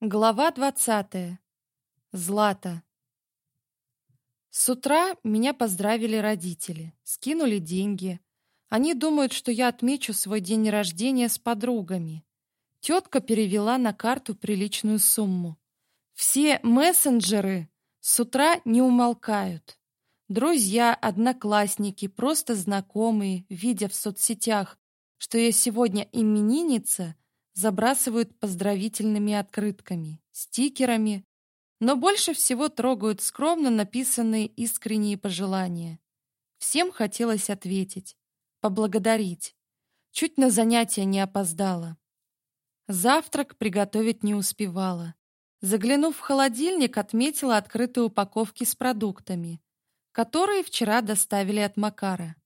Глава двадцатая. Злата. С утра меня поздравили родители, скинули деньги. Они думают, что я отмечу свой день рождения с подругами. Тетка перевела на карту приличную сумму. Все мессенджеры с утра не умолкают. Друзья, одноклассники, просто знакомые, видя в соцсетях, что я сегодня именинница – забрасывают поздравительными открытками, стикерами, но больше всего трогают скромно написанные искренние пожелания. Всем хотелось ответить, поблагодарить. Чуть на занятия не опоздала. Завтрак приготовить не успевала. Заглянув в холодильник, отметила открытые упаковки с продуктами, которые вчера доставили от Макара.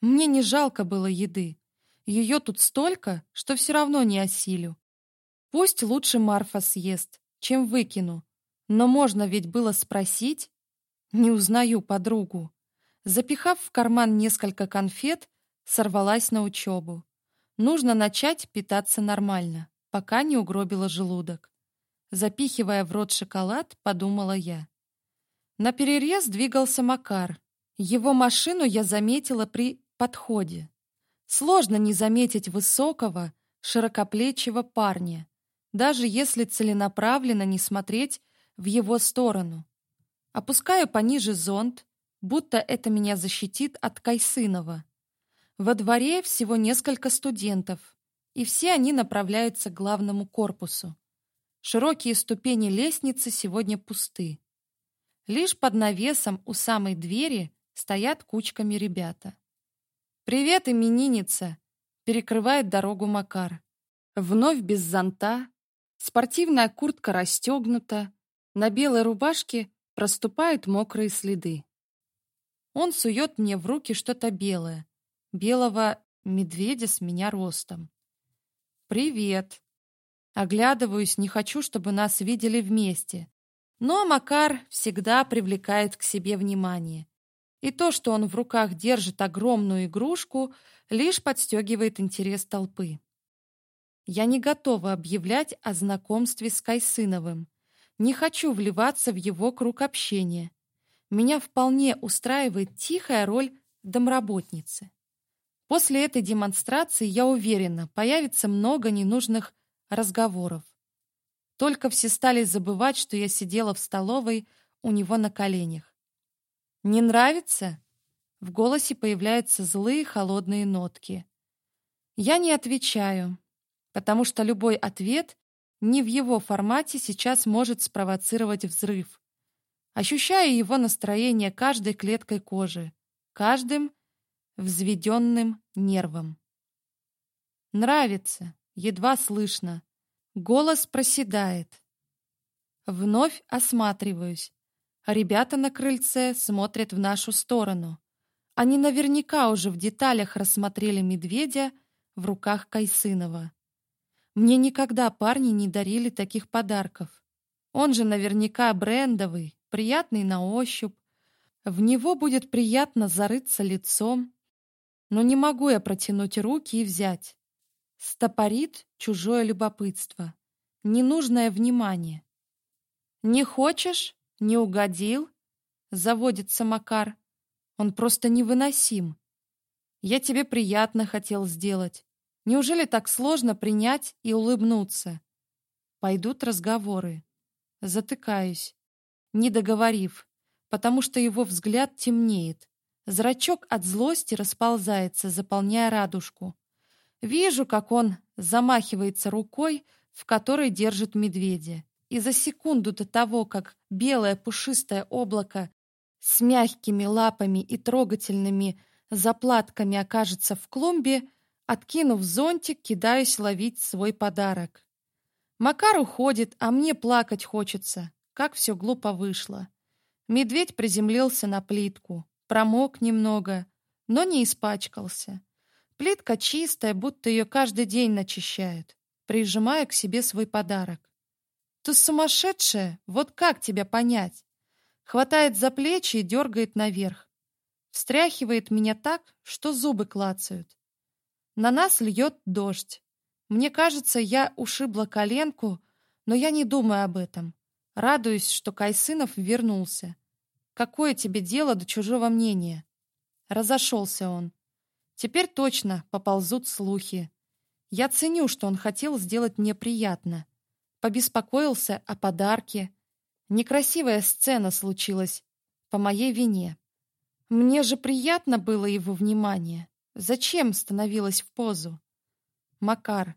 Мне не жалко было еды. Ее тут столько, что все равно не осилю. Пусть лучше Марфа съест, чем выкину. Но можно ведь было спросить. Не узнаю подругу. Запихав в карман несколько конфет, сорвалась на учебу. Нужно начать питаться нормально, пока не угробила желудок. Запихивая в рот шоколад, подумала я. На перерез двигался Макар. Его машину я заметила при подходе. Сложно не заметить высокого, широкоплечего парня, даже если целенаправленно не смотреть в его сторону. Опускаю пониже зонт, будто это меня защитит от Кайсынова. Во дворе всего несколько студентов, и все они направляются к главному корпусу. Широкие ступени лестницы сегодня пусты. Лишь под навесом у самой двери стоят кучками ребята. «Привет, именинница!» перекрывает дорогу Макар. Вновь без зонта, спортивная куртка расстегнута, на белой рубашке проступают мокрые следы. Он сует мне в руки что-то белое, белого медведя с меня ростом. «Привет!» Оглядываюсь, не хочу, чтобы нас видели вместе. Но Макар всегда привлекает к себе внимание. И то, что он в руках держит огромную игрушку, лишь подстегивает интерес толпы. Я не готова объявлять о знакомстве с Кайсыновым. Не хочу вливаться в его круг общения. Меня вполне устраивает тихая роль домработницы. После этой демонстрации, я уверена, появится много ненужных разговоров. Только все стали забывать, что я сидела в столовой у него на коленях. «Не нравится?» В голосе появляются злые холодные нотки. Я не отвечаю, потому что любой ответ не в его формате сейчас может спровоцировать взрыв. Ощущаю его настроение каждой клеткой кожи, каждым взведенным нервом. Нравится, едва слышно. Голос проседает. Вновь осматриваюсь. Ребята на крыльце смотрят в нашу сторону. Они наверняка уже в деталях рассмотрели медведя в руках Кайсынова. Мне никогда парни не дарили таких подарков. Он же наверняка брендовый, приятный на ощупь. В него будет приятно зарыться лицом. Но не могу я протянуть руки и взять. Стопорит чужое любопытство, ненужное внимание. «Не хочешь?» «Не угодил?» — заводится Макар. «Он просто невыносим. Я тебе приятно хотел сделать. Неужели так сложно принять и улыбнуться?» Пойдут разговоры. Затыкаюсь, не договорив, потому что его взгляд темнеет. Зрачок от злости расползается, заполняя радужку. Вижу, как он замахивается рукой, в которой держит медведя и за секунду до того, как белое пушистое облако с мягкими лапами и трогательными заплатками окажется в клумбе, откинув зонтик, кидаюсь ловить свой подарок. Макар уходит, а мне плакать хочется. Как все глупо вышло. Медведь приземлился на плитку, промок немного, но не испачкался. Плитка чистая, будто ее каждый день начищают. Прижимая к себе свой подарок. Ты сумасшедшая! Вот как тебя понять? Хватает за плечи и дергает наверх. Встряхивает меня так, что зубы клацают. На нас льет дождь. Мне кажется, я ушибла коленку, но я не думаю об этом. Радуюсь, что Кайсынов вернулся. Какое тебе дело до чужого мнения? Разошелся он. Теперь точно поползут слухи. Я ценю, что он хотел сделать мне приятно побеспокоился о подарке. Некрасивая сцена случилась по моей вине. Мне же приятно было его внимание. Зачем становилась в позу? Макар.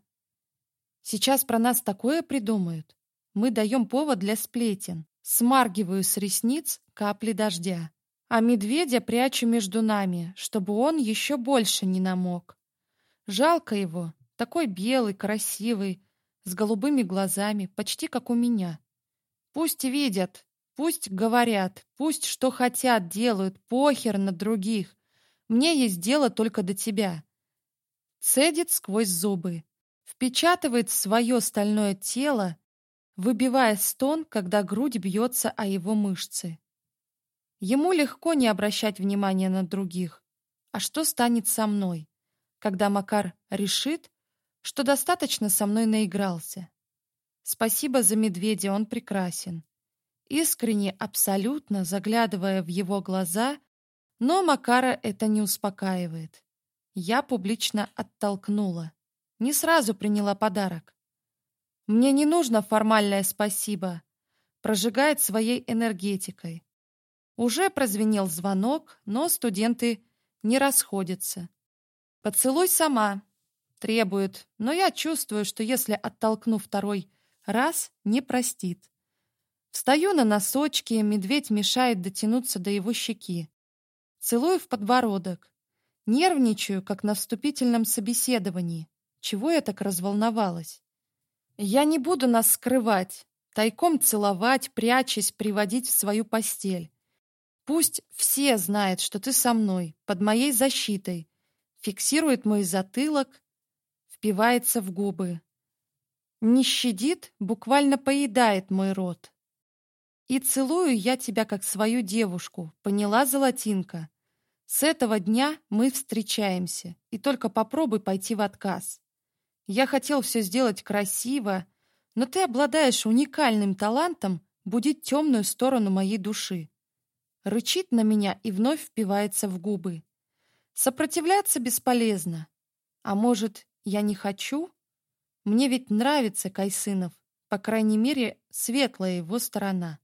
Сейчас про нас такое придумают. Мы даем повод для сплетен. Смаргиваю с ресниц капли дождя. А медведя прячу между нами, чтобы он еще больше не намок. Жалко его. Такой белый, красивый, с голубыми глазами, почти как у меня. Пусть видят, пусть говорят, пусть что хотят делают, похер на других. Мне есть дело только до тебя. Цедит сквозь зубы, впечатывает свое стальное тело, выбивая стон, когда грудь бьется о его мышцы. Ему легко не обращать внимания на других. А что станет со мной, когда Макар решит, что достаточно со мной наигрался. Спасибо за медведя, он прекрасен. Искренне, абсолютно заглядывая в его глаза, но Макара это не успокаивает. Я публично оттолкнула. Не сразу приняла подарок. Мне не нужно формальное спасибо. Прожигает своей энергетикой. Уже прозвенел звонок, но студенты не расходятся. «Поцелуй сама», требует, но я чувствую, что если оттолкну второй раз, не простит. Встаю на носочки, медведь мешает дотянуться до его щеки. Целую в подбородок. Нервничаю, как на вступительном собеседовании. Чего я так разволновалась? Я не буду нас скрывать, тайком целовать, прячась, приводить в свою постель. Пусть все знают, что ты со мной, под моей защитой. Фиксирует мой затылок, впивается в губы. Не щадит, буквально поедает мой рот. И целую я тебя как свою девушку, поняла золотинка. С этого дня мы встречаемся, и только попробуй пойти в отказ. Я хотел все сделать красиво, но ты обладаешь уникальным талантом будет темную сторону моей души. Рычит на меня и вновь впивается в губы. Сопротивляться бесполезно. А может, я не хочу. Мне ведь нравится Кайсынов. По крайней мере, светлая его сторона.